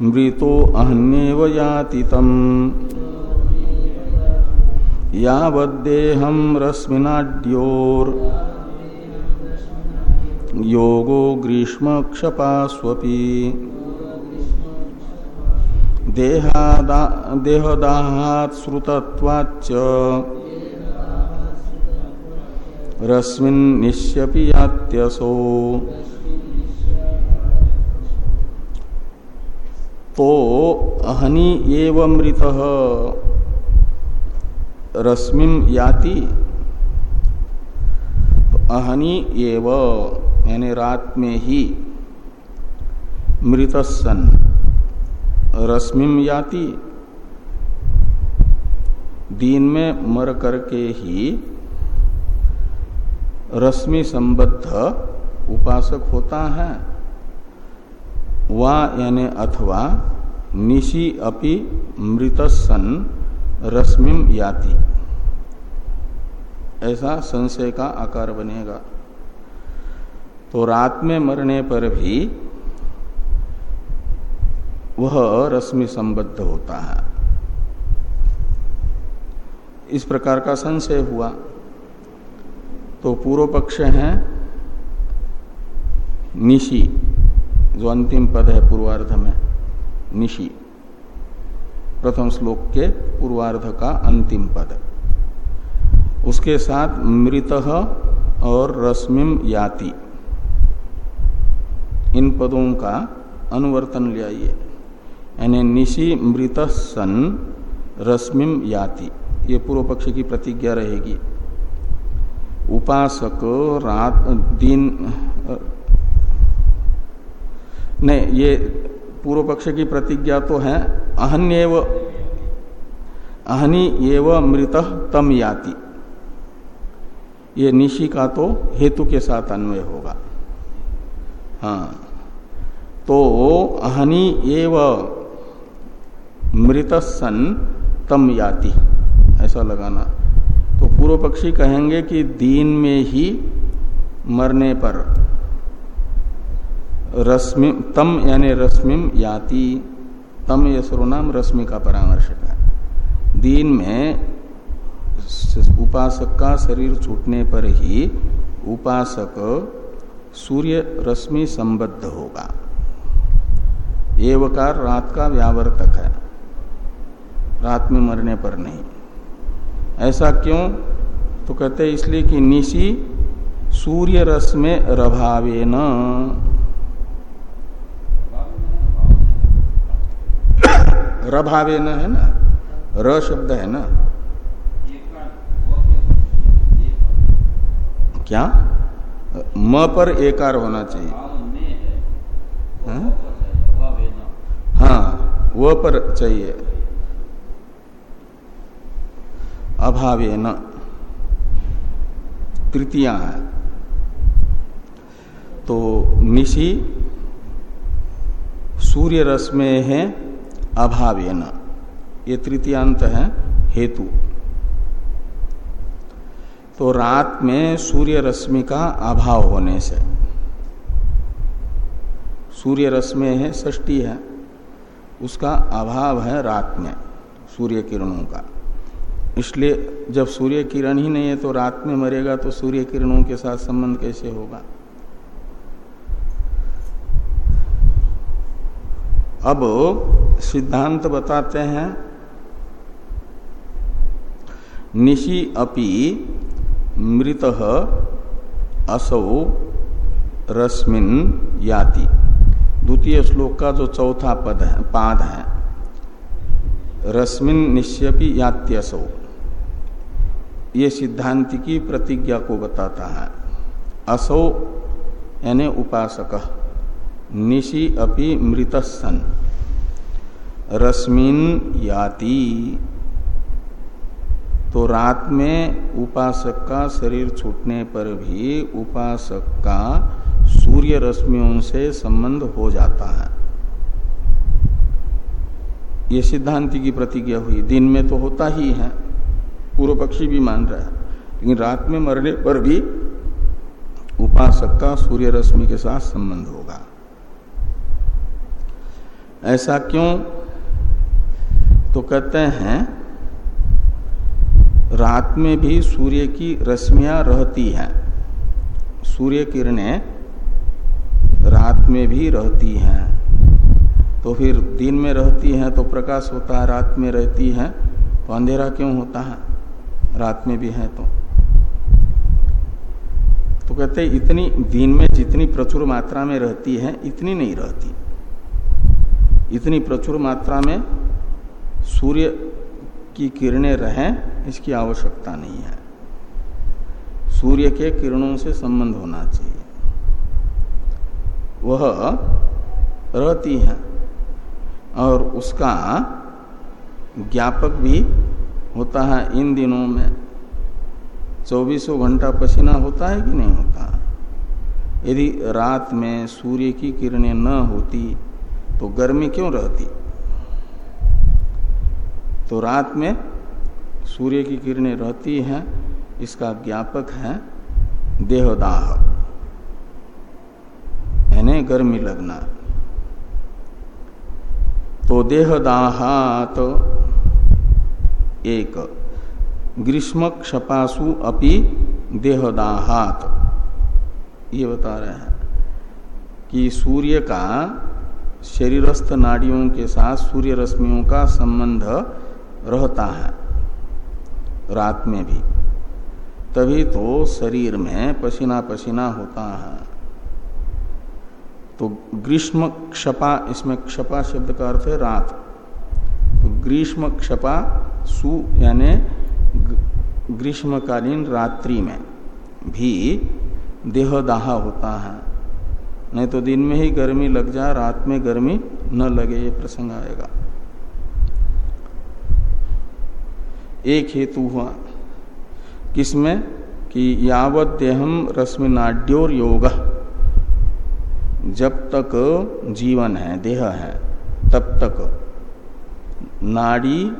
A: मृतो अहन्येव याति तम्। यावद्देहं रश्मिनाड्योर्। योगो ग्रीष्मक्षपास्वपि। देहदाहात श्रुतत्वाच्च रश्मिन्निश्यपि यात्यसो। तो अहनि एवं मृत रश्मिम याति अहनी एव, यानी रात में ही मृतसन रश्मिम याति दिन में मर करके ही रश्मि संबद्ध उपासक होता है। वा, यानी अथवा निशी अपि मृत सन रश्मिम याति। ऐसा संशय का आकार बनेगा। तो रात में मरने पर भी वह रश्मि संबद्ध होता है। इस प्रकार का संशय हुआ। तो पूर्व पक्ष है निशी, जो अंतिम पद है पूर्वार्ध में, निशी। प्रथम श्लोक के पूर्वार्ध का अंतिम पद। उसके साथ मृत और रश्मिम याति। इन पदों का अनुवर्तन ले आइए यानी निशी मृत सन रश्मिम याति। ये पूर्व पक्ष की प्रतिज्ञा रहेगी। उपासक रात, दिन नहीं, ये पूर्व पक्ष की प्रतिज्ञा तो है, अहन्यव, अहनी एव मृत तम याति। ये निशी का तो हेतु के साथ अन्वय होगा। हाँ। तो अहनी एव मृत सन तम याति। ऐसा लगाना। तो पूर्व पक्षी कहेंगे कि दीन में ही मरने पर रश्मि तम यानी रश्मिम याति। तम ये सर्वनाम रश्मि का परामर्शक है। दिन में उपासक का शरीर छूटने पर ही उपासक सूर्य रश्मि संबद्ध होगा। एवकार रात का व्यावर्तक है। रात में मरने पर नहीं। ऐसा क्यों? तो कहते इसलिए कि निशी सूर्य रस में रभावे न रभावे न है ना? र शब्द है ना? क्या? म पर एकार होना चाहिए। हाँ? व पर चाहिए। अभावे न। तृतीया है। तो निशी सूर्य रस में है। अभावे न ये तृतीयांत है, हेतु। तो रात में सूर्य रश्मि का अभाव होने से सूर्य रश्मि है षष्टी है, उसका अभाव है रात में, सूर्य किरणों का। इसलिए जब सूर्य किरण ही नहीं है तो रात में मरेगा तो सूर्य किरणों के साथ संबंध कैसे होगा? अब सिद्धांत बताते हैं, निशि अपि मृत असौ रश्मिन याति। द्वितीय श्लोक का जो चौथा पद है, पाद है, रश्मिन निश्यपि यात्यसौ। ये सिद्धांत की प्रतिज्ञा को बताता है। असौ यानी उपासक। निशि अपि मृत सन रश्मिन याति। तो रात में उपासक का शरीर छूटने पर भी उपासक का सूर्य रश्मियों से संबंध हो जाता है। ये सिद्धांति की प्रतिज्ञा हुई। दिन में तो होता ही है। पूर्व पक्षी भी मान रहा है। लेकिन रात में मरने पर भी उपासक का सूर्य रश्मि के साथ संबंध होगा। ऐसा क्यों? तो कहते हैं, रात में भी सूर्य की रश्मियाँ रहती हैं। सूर्य किरणें रात में भी रहती हैं। तो फिर दिन में रहती हैं तो प्रकाश होता है, रात में रहती है तो अंधेरा क्यों होता है? रात में भी है तो। तो कहते इतनी दिन में जितनी प्रचुर मात्रा में रहती है, इतनी नहीं रहती। इतनी प्रचुर मात्रा में सूर्य की किरणें रहें, इसकी आवश्यकता नहीं है। सूर्य के किरणों से संबंध होना चाहिए। वह रहती है और उसका ज्ञापक भी होता है इन दिनों में। चौबीसों घंटा पसीना होता है कि नहीं होता? यदि रात में सूर्य की किरणें न होती तो गर्मी क्यों रहती? तो रात में सूर्य की किरणें रहती हैं, इसका ज्ञापक है देहदाह। यानी गर्मी लगना। तो देहदाहात एक ग्रीष्म क्षपासु अपि देहदाहात। ये बता रहे हैं कि सूर्य का शरीरस्थ नाड़ियों के साथ सूर्य रश्मियों का संबंध रहता है, रात में भी। तभी तो शरीर में पसीना पसीना होता है। तो ग्रीष्म क्षपा, इसमें क्षपा शब्द का अर्थ है रात। तो ग्रीष्म क्षपा सु, यानी ग्रीष्मकालीन रात्रि में भी देहदाह होता है। नहीं तो दिन में ही गर्मी लग जाए रात में गर्मी न लगे, ये प्रसंग आएगा। एक हेतु हुआ। किसमें? कि यावत देहम रश्मिनाड्योर योग। जब तक जीवन है, देह है, तब तक नाड़ी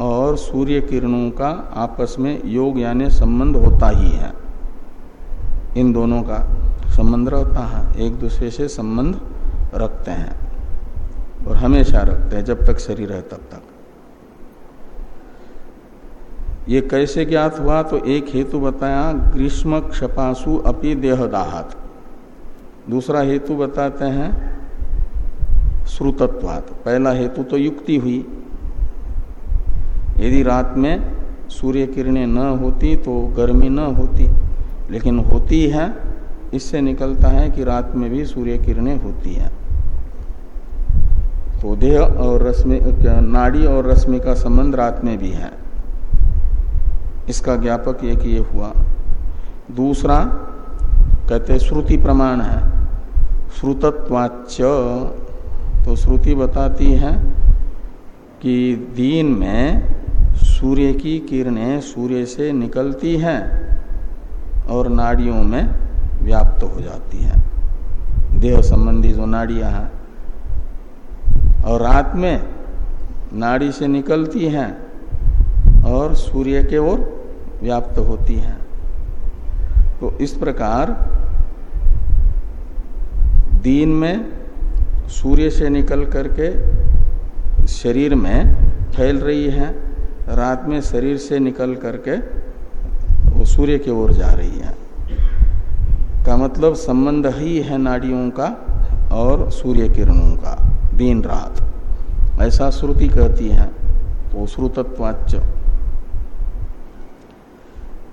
A: और सूर्य किरणों का आपस में योग यानी संबंध होता ही है। इन दोनों का। संबंध रहता है। एक दूसरे से संबंध रखते हैं और हमेशा रखते हैं, जब तक शरीर है तब तक। ये कैसे ज्ञात हुआ तो एक हेतु बताया, ग्रीष्म क्षपासु अपि देहदाहत। दूसरा हेतु बताते हैं, श्रुतत्वात। पहला हेतु तो युक्ति हुई। यदि रात में सूर्य किरणें न होती तो गर्मी न होती, लेकिन होती है इससे निकलता है कि रात में भी सूर्य किरणें होती हैं। तो देह और रश्मि, नाड़ी और रश्मि का संबंध रात में भी है। इसका ज्ञापक एक ये हुआ। दूसरा, कहते श्रुति प्रमाण है। श्रुतत्वाच तो श्रुति बताती है कि दिन में सूर्य की किरणें सूर्य से निकलती हैं और नाड़ियों में व्याप्त हो जाती हैं। देह संबंधी जो नाड़ियाँ हैं, और रात में नाड़ी से निकलती हैं, और सूर्य के ओर व्याप्त होती हैं। तो इस प्रकार दिन में सूर्य से निकल करके शरीर में फैल रही है, रात में शरीर से निकल करके वो सूर्य की ओर जा रही है। का मतलब संबंध ही है नाड़ियों का और सूर्य किरणों का, दिन रात। ऐसा श्रुति कहती है तो श्रुतत्वाच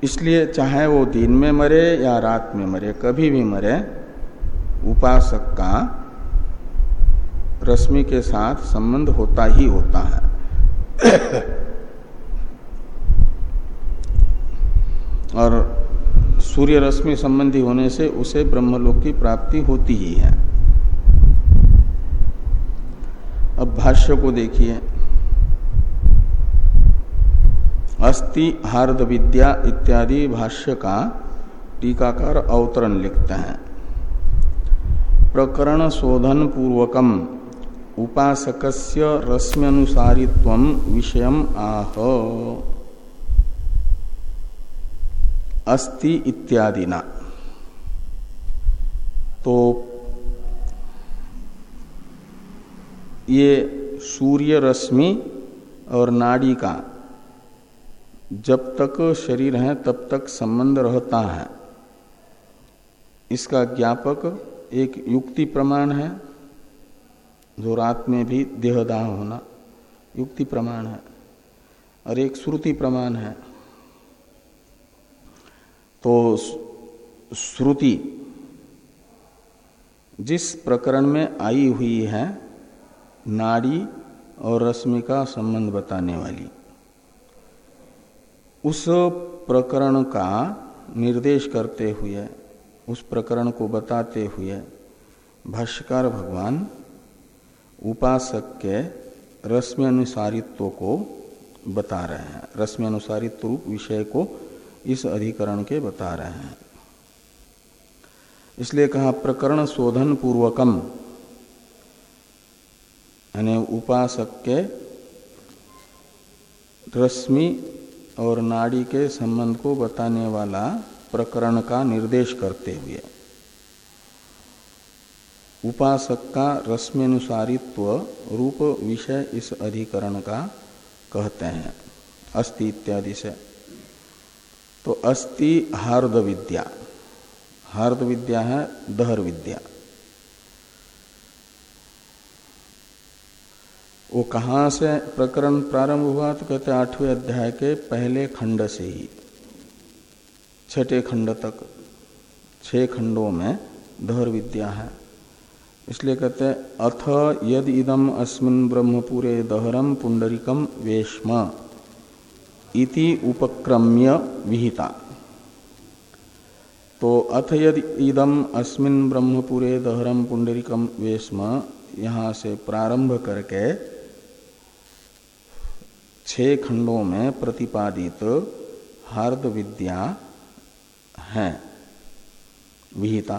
A: इसलिए चाहे वो दिन में मरे या रात में मरे, कभी भी मरे, उपासक का रश्मि के साथ संबंध होता ही होता है। और सूर्य रश्मि संबंधी होने से उसे ब्रह्मलोक की प्राप्ति होती ही है। अब भाष्य को देखिए। अस्ति हार्द विद्या इत्यादि भाष्य का टीकाकार अवतरण लिखते हैं। प्रकरण शोधन पूर्वकम उपासकस्य रश्म्यनुसारित्व विषय आह। अस्ति इत्यादि ना तो ये सूर्य रश्मि और नाड़ी का जब तक शरीर है, तब तक संबंध रहता है। इसका ज्ञापक एक युक्ति प्रमाण है, जो रात में भी देहदाह होना युक्ति प्रमाण है, और एक श्रुति प्रमाण है। तो श्रुति जिस प्रकरण में आई हुई है, नाड़ी और रश्मि का संबंध बताने वाली, उस प्रकरण का निर्देश करते हुए, उस प्रकरण को बताते हुए, भाष्यकार भगवान उपासक के रश्मि अनुसारित्व को बता रहे हैं। रश्मि अनुसारित्व रूप विषय को इस अधिकरण के बता रहे हैं। इसलिए कहा, प्रकरण शोधन पूर्वकम, यानी उपासक के रश्मि और नाड़ी के संबंध को बताने वाला प्रकरण का निर्देश करते हुए। उपासक का रश्म्यनुसारित्व रूप विषय इस अधिकरण का कहते हैं। अस्ति इत्यादि से। तो अस्ति हार्द विद्या हार्द विद्या है दहर विद्या वो कहाँ से प्रकरण प्रारंभ हुआ? तो कहते आठवें अध्याय के पहले खंड से ही। छठे खंड तक। छह खंडों में दहर विद्या है। इसलिए कहते हैं, अथ यद इदम अस्मिन ब्रह्मपुरे दहरम पुंडरिकम वेश्म। इति उपक्रम्य विहिता। तो अथ यद इदम अस्मिन ब्रह्मपुरे दहरम पुंडरिकम वेश्म यहाँ से प्रारंभ करके छह खंडों में प्रतिपादित हार्द विद्या है, विहिता।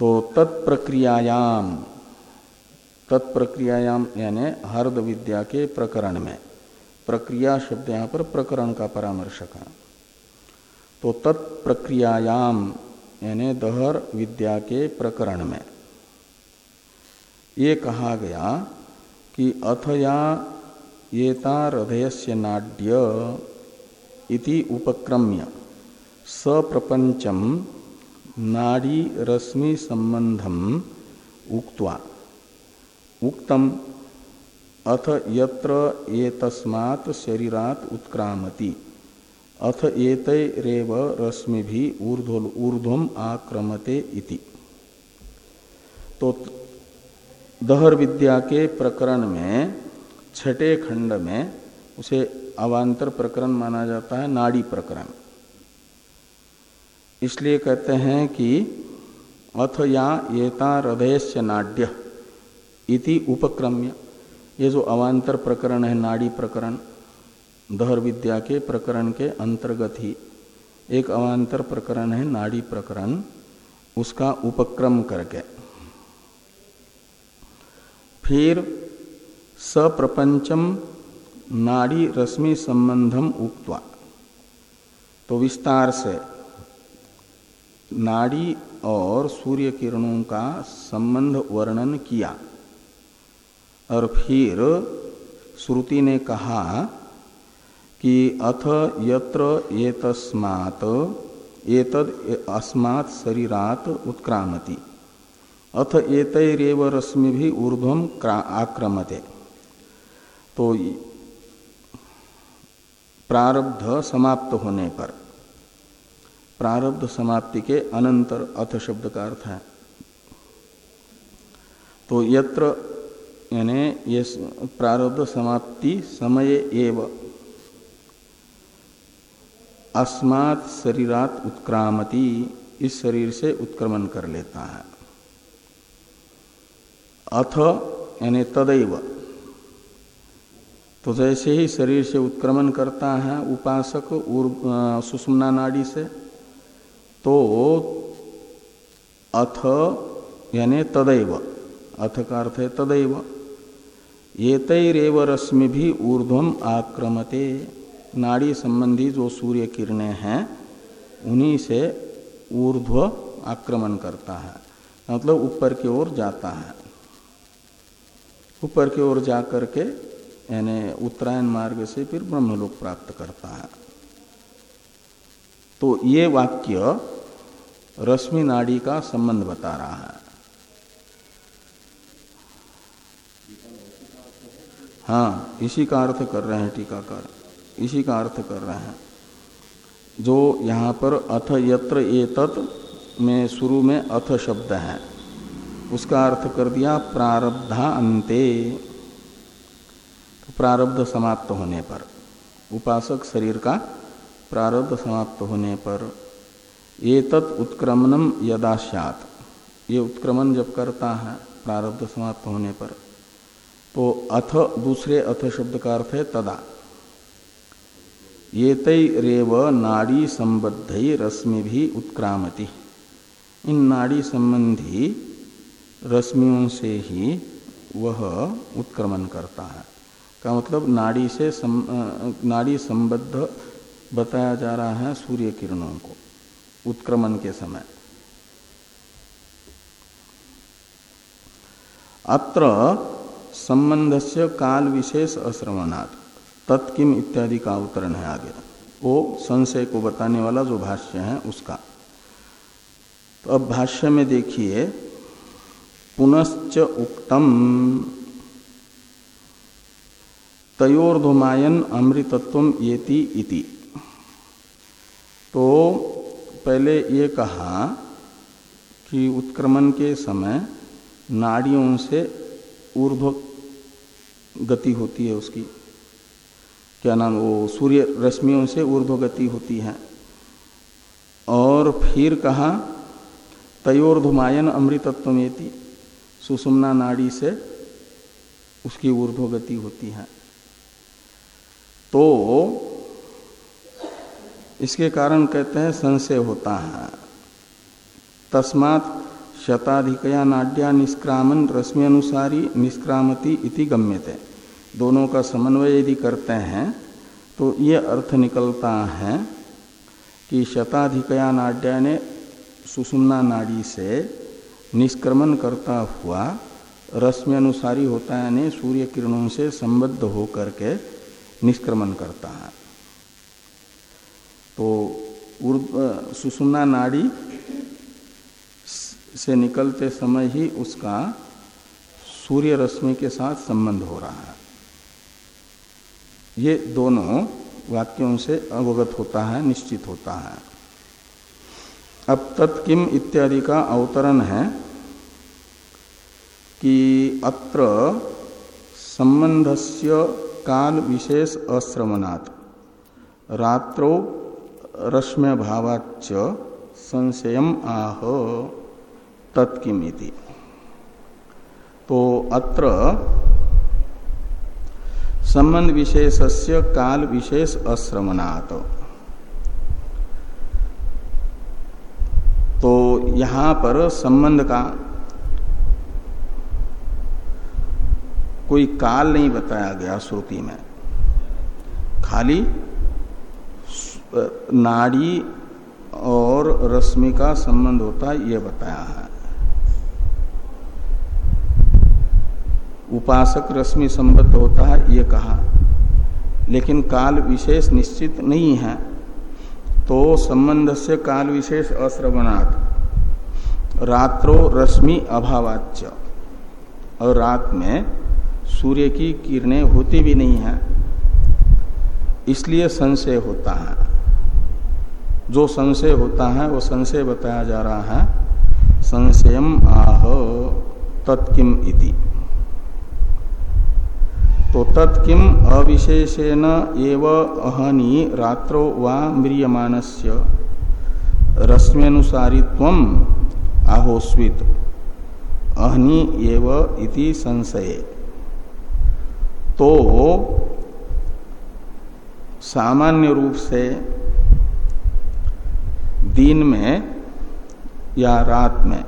A: तो तत्प्रक्रियायाम तत्प्रक्रियायाम यानी हर्द विद्या के प्रकरण में। प्रक्रिया शब्द यहाँ पर प्रकरण का परामर्शक है। तो तत्प्रक्रियायाम यानी दहर विद्या के प्रकरण में। ये कहा गया कि अथया येता हृदय नाड्य उपक्रम्य सप्रपंचम नाड़ी रश्मि संबंधम उक्त्वा। उक्तम। अथ यत्र एतस्मात् शरीरात उत्क्रामति। अथ एतरेव रश्मि भी ऊर्ध्वम आक्रमते इति। तो दहर विद्या के प्रकरण में, छठे खंड में, उसे अवांतर प्रकरण माना जाता है, नाड़ी प्रकरण। इसलिए कहते हैं कि अथ या येता हृदय से नाड्य। इति उपक्रम्य। ये जो अवान्तर प्रकरण है, नाड़ी प्रकरण, दहर विद्या के प्रकरण के अंतर्गत ही एक अवान्तर प्रकरण है, नाड़ी प्रकरण, उसका उपक्रम करके। फिर सप्रपंचम नाड़ी रश्मि संबंधम उक्त्वा। तो विस्तार से, नाड़ी और सूर्य किरणों का संबंध वर्णन किया। और फिर श्रुति ने कहा कि अथ यत्र अस्मात् शरीरात उत्क्रामति। अथ एतरेव रश्मि भी ऊर्ध्वम आक्रमते। तो प्रारब्ध समाप्त होने पर, प्रारब्ध समाप्ति के अनंतर अथ शब्द का अर्थ है। तो यत्र यानी ये प्रारब्ध समाप्ति समय एव। अस्मात् शरीरात उत्क्रामति, इस शरीर से उत्क्रमण कर लेता है। अथ, यानी तदैव। तो जैसे ही शरीर से उत्क्रमण करता है उपासक सुषुम्ना नाड़ी से तो अथ, यानी तदैव। अथ का अर्थ है तदैव। ये तैरव रश्मि भी ऊर्ध्वम आक्रमते। नाड़ी संबंधी जो सूर्य किरणें हैं, उन्हीं से ऊर्ध्व आक्रमण करता है। मतलब ऊपर की ओर जाता है। ऊपर की ओर जाकर के, यानी उत्तरायण मार्ग से फिर ब्रह्मलोक प्राप्त करता है। तो ये वाक्य रश्मि नाड़ी का संबंध बता रहा है। हाँ इसी का अर्थ कर रहे हैं टीकाकार। इसी का अर्थ कर रहे हैं। जो यहाँ पर अथ यत्र एतत् में शुरू में अथ शब्द है, उसका अर्थ कर दिया प्रारब्धा अंते। प्रारब्ध समाप्त होने पर, उपासक शरीर का प्रारब्ध समाप्त होने पर ये तत् उत्क्रमणम यदा ये उत्क्रमण जब करता है, प्रारब्ध समाप्त होने पर तो अथ दूसरे अथ शब्द का अर्थ है तदा। ये रेव नाड़ी संबद्ध रश्मि भी उत्क्रामति। इन नाड़ी संबंधी रश्मियों से ही वह उत्क्रमण करता है। का मतलब नाड़ी से सम, नाड़ी संबद्ध बताया जा रहा है सूर्य किरणों को उत्क्रमण के समय। अत्र संबंध से काल विशेष अश्रवणात्। तत्किम इत्यादि का अवतरण है आगे। वो संशय को बताने वाला जो भाष्य है उसका। तो अब भाष्य में देखिए, पुनश्च उक्तम तयोर्धुमायन अमृतत्व येति इति। तो पहले ये कहा कि उत्क्रमण के समय नाड़ियों से ऊर्ध्व गति होती है उसकी। क्या नाम, वो सूर्य रश्मियों से ऊर्ध्वगति होती है। और फिर कहा, तयोर्धुमायन अमृतत्वेति सुषुम्ना नाड़ी से उसकी ऊर्ध्वगति होती है। तो इसके कारण कहते हैं संशय होता है। तस्मात शताधिकया नाड्या निष्क्रामन रश्मि अनुसारी निष्क्रामती इति गम्यते। दोनों का समन्वय यदि करते हैं तो ये अर्थ निकलता है कि शताधिकया नाड्या ने सुषुम्ना नाड़ी से निष्क्रमण करता हुआ रश्मि अनुसारी होता है यानी सूर्य किरणों से संबद्ध होकर के निष्क्रमण करता है। तो सुषुम्ना नाड़ी से निकलते समय ही उसका सूर्य रश्मि के साथ संबंध हो रहा है। ये दोनों वाक्यों से अवगत होता है, निश्चित होता है। अब तत्किम इत्यादि का अवतरण है कि अत्र संबंधस्य काल विशेष अश्रवणात् रात्रो रश्म्य भावाच संशयम आह। तत्किमिति। तो अत्र संबंध विशेषस्य काल विशेष अश्रमणात तो यहाँ पर संबंध का कोई काल नहीं बताया गया श्रुति में। खाली नाड़ी और रश्मि का संबंध होता है यह बताया है। उपासक रश्मि संबद्ध होता है, ये कहा। लेकिन काल विशेष निश्चित नहीं है तो संबंध से काल विशेष अश्रवणात्। रात्रो रश्मि अभावाच्य और रात में सूर्य की किरणें होती भी नहीं है, इसलिए संशय होता है। जो संशय होता है, वो संशय बताया जा रहा है, संशयम आह तत्किम इति। तो तत्किम अविशेषेण एव अहनी रात्रो वा म्रियमानस्य रश्म्यनुसारित्व आहोस्वित। अहनी एव इति संशय। तो सामान्य रूप से दिन में या रात में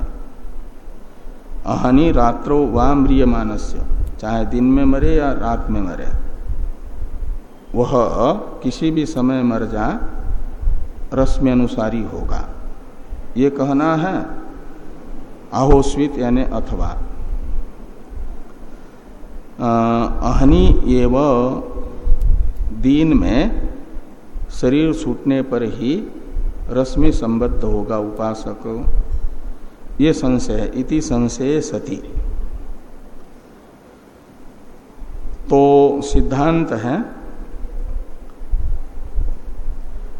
A: अहनी रात्रो वा म्रियमानस्य चाहे दिन में मरे या रात में मरे। वह किसी भी समय मर जा रस्म अनुसारी होगा। ये कहना है आहोस्वित यानी अथवा। अहनी एव दिन में शरीर छूटने पर ही रश्मि संबद्ध होगा उपासक। ये संशय, इति संशय सती। तो सिद्धांत है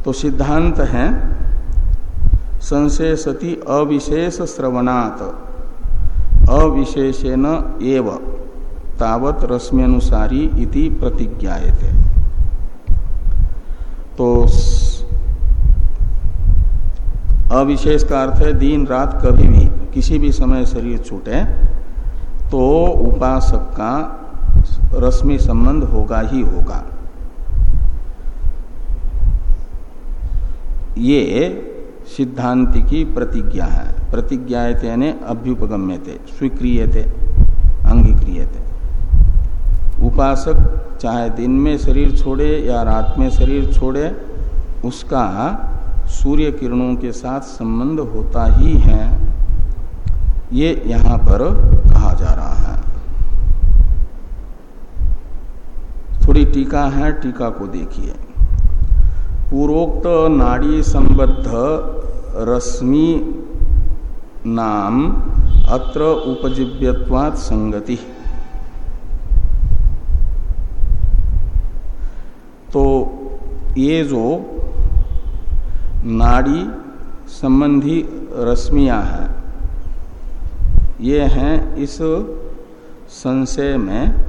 A: तो सिद्धांत है संशय सती अविशेष श्रवणात। अविशेषेण एव, तावत रश्म्यनुसारी इति प्रतिज्ञाते तो अविशेष का अर्थ है दिन, रात कभी भी किसी भी समय शरीर छूटे तो उपासक का रश्मि संबंध होगा ही होगा। ये सिद्धांति की प्रतिज्ञा है। प्रतिज्ञा यानी थे स्वीक्रियते, अंगीक्रियते। उपासक चाहे दिन में शरीर छोड़े या रात में शरीर छोड़े, उसका सूर्य किरणों के साथ संबंध होता ही है। ये यहाँ पर कहा जा रहा है थोड़ी टीका है, टीका को देखिए। पूर्वोक्त नाड़ी संबद्ध रश्मि नाम अत्र उपजीव्यवाद संगति। तो ये जो नाड़ी संबंधी रश्मियाँ हैं, ये हैं इस संशय में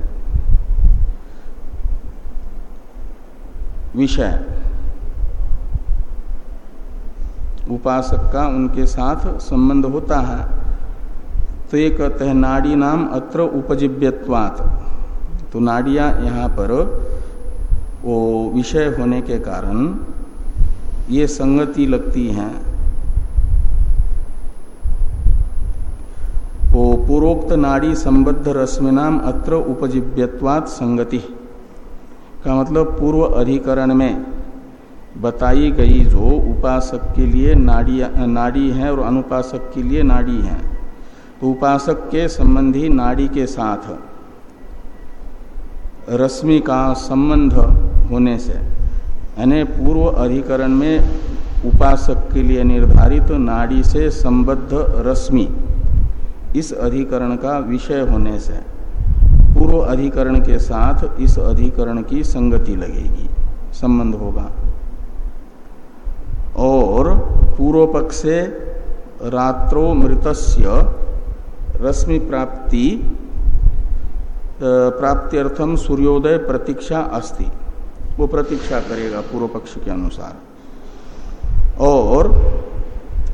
A: विषय। उपासक का उनके साथ संबंध होता है। तो ये कहते हैं, नाड़ी नाम अत्र उपजीव्यवात तो नाड़ियाँ यहाँ पर, वो विषय होने के कारण ये संगति लगती हैं। वो पूर्वोक्त नाड़ी संबद्ध रश्मि नाम अत्र उपजीव्यवाद संगति। का मतलब पूर्व अधिकरण में बताई गई जो उपासक के लिए नाड़ी नाड़ी है और अनुपासक के लिए नाड़ी है। तो उपासक के संबंधी नाड़ी के साथ रश्मि का संबंध होने से, यानी पूर्व अधिकरण में उपासक के लिए निर्धारित नाड़ी से संबद्ध रश्मि, इस अधिकरण का विषय होने से। पूर्व अधिकरण के साथ इस अधिकरण की संगति लगेगी, संबंध होगा। और पूर्व पक्ष से रात्रो मृतस्य रश्मि प्राप्ति प्राप्त्यर्थम सूर्योदय प्रतीक्षा अस्ति। वो प्रतीक्षा करेगा पूर्व पक्ष के अनुसार। और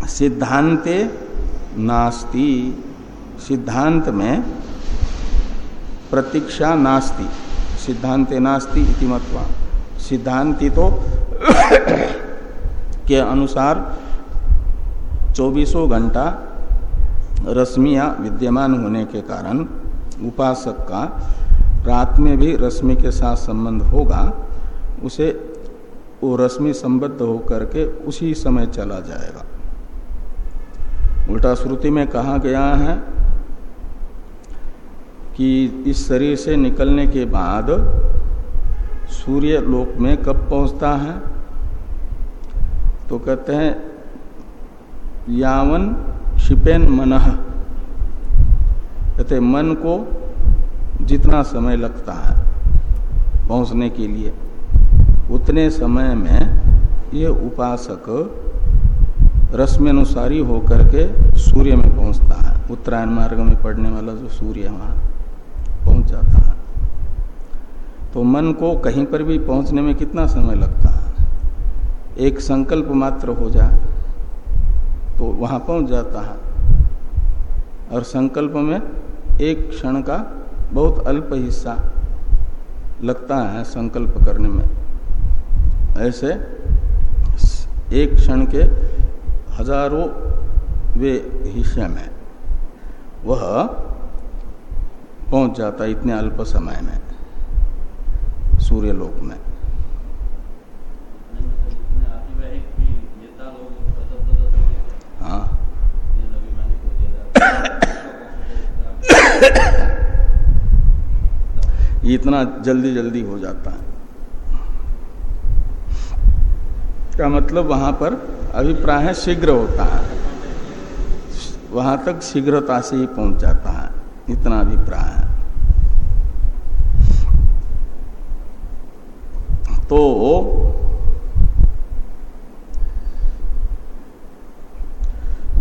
A: सिद्धांते नास्ति। सिद्धांत में प्रतीक्षा नास्ति, सिद्धांते नास्ति इति मत्वा। सिद्धांति तो के अनुसार चौबीसों घंटा रश्मियाँ विद्यमान होने के कारण उपासक का रात में भी रश्मि के साथ संबंध होगा, उसे वो रश्मि संबद्ध होकर के उसी समय चला जाएगा। उल्टा श्रुति में कहा गया है कि इस शरीर से निकलने के बाद सूर्य लोक में कब पहुँचता है? तो कहते हैं, यावन शिपेन मन। कहते मन को जितना समय लगता है पहुँचने के लिए, उतने समय में ये उपासक रश्मि होकर के सूर्य में पहुँचता है। उत्तरायण मार्ग में पड़ने वाला जो सूर्य वहाँ। पहुँच जाता है। तो मन को कहीं पर भी पहुँचने में कितना समय लगता है? एक संकल्प मात्र हो जाए तो वहाँ पहुँच जाता है। और संकल्प में एक क्षण का बहुत अल्प हिस्सा लगता है संकल्प करने में। ऐसे एक क्षण के हज़ारों वे हिस्से में, वह पहुँच जाता है इतने अल्प समय में सूर्य लोक में हाँ। इतना जल्दी जल्दी हो जाता है। का मतलब वहाँ पर? अभिप्राय शीघ्र होता है। वहाँ तक शीघ्रता से ही पहुँच जाता है। इतना अभिप्राय है तो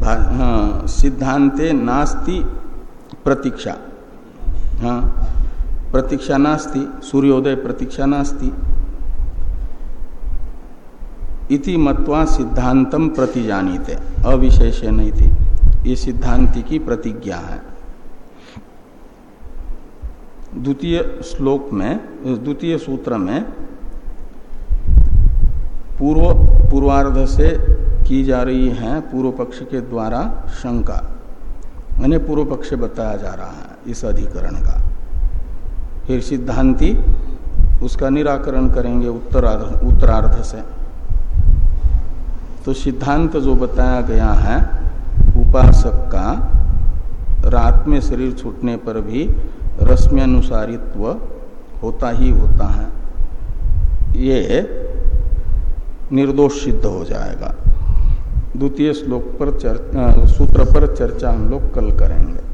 A: हाँ सिद्धांते नास्ति प्रतीक्षा। हाँ प्रतीक्षा नास्ति, सूर्योदय प्रतीक्षा नास्ति। इति मत्वा सिद्धांतम प्रतिजानीते अविशेष नहीं थी ये सिद्धांति की प्रतिज्ञा है। द्वितीय श्लोक में, द्वितीय सूत्र में पूर्व पूर्वार्ध से की जा रही है पूर्व पक्ष के द्वारा शंका। यानी पूर्व पक्ष बताया जा रहा है इस अधिकरण का। फिर सिद्धांति, उसका निराकरण करेंगे उत्तरार्ध उत्तरार्ध से। तो सिद्धांत जो बताया गया है, उपासक का, रात में शरीर छूटने पर भी रश्म्यनुसारित्व होता ही होता है। ये निर्दोष सिद्ध हो जाएगा। द्वितीय श्लोक पर चर्चा सूत्र पर चर्चा हम लोग कल करेंगे।